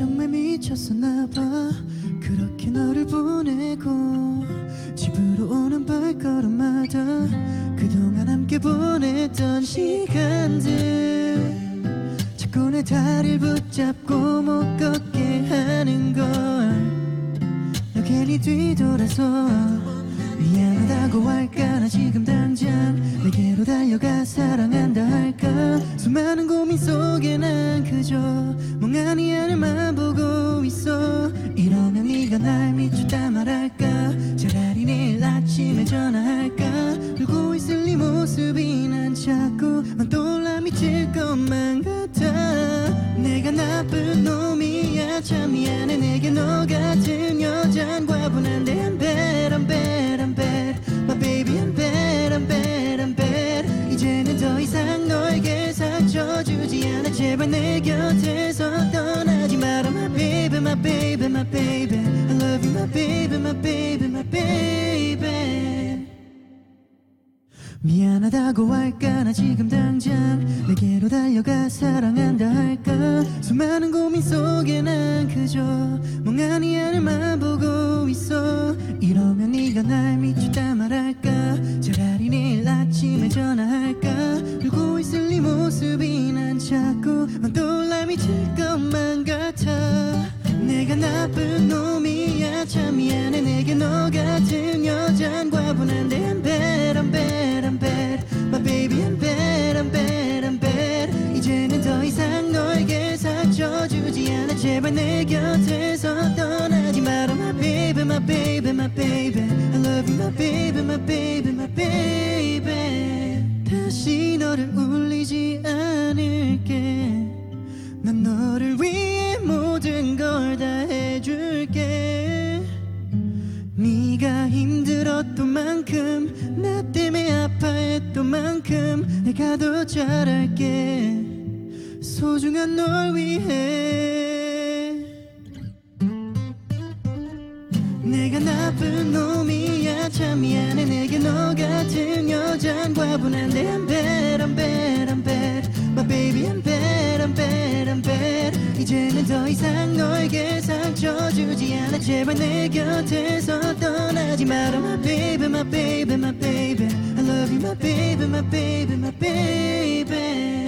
미쳤었나 봐. 그렇게 너를 보내고 집으로 오는 발걸음마다 그동안 함께 보냈던 시간들. 자꾸 내 다리를 붙잡고 못 걷게 하는 걸. 너 괜히 뒤돌아서 미안하다고 할까? 나 지금 당장 내게로 달려가 사랑한다 할까? 수많은 고민 속에 난 그저 멍하니 미안하다고 할까 나 지금 당장 내게로 달려가 사랑한다 할까? 수많은 고민 속에 난 그저 멍하니 하늘만 보고 있어. 이러면 네가 날 미쳤다 말할까? 차라리 내일 아침에 전화할까? 울고 있을 네 모습이 난 자꾸 막 떠올라 미칠 것만 같아. 내가 나쁜 놈이 제발 내 곁에서 떠나지 마라 My baby my baby my baby. I love you my baby my baby my baby. 다시 너를 울리지 않을게. 난 너를 위해 모든 걸 다 해줄게. 네가 힘들었던 만큼 나 때문에 아파했던 만큼 내가 더 잘할게. 소중한 널 위해 내가 나쁜 놈이야 참 미안해 내게 너 같은 여잔 과분한데 I'm bad I'm bad I'm bad My baby I'm bad I'm bad I'm bad 이제는 더 이상 너에게 상처 주지 않아 제발 내 곁에서 떠나지 마라 My baby my baby my baby I love you my baby my baby my baby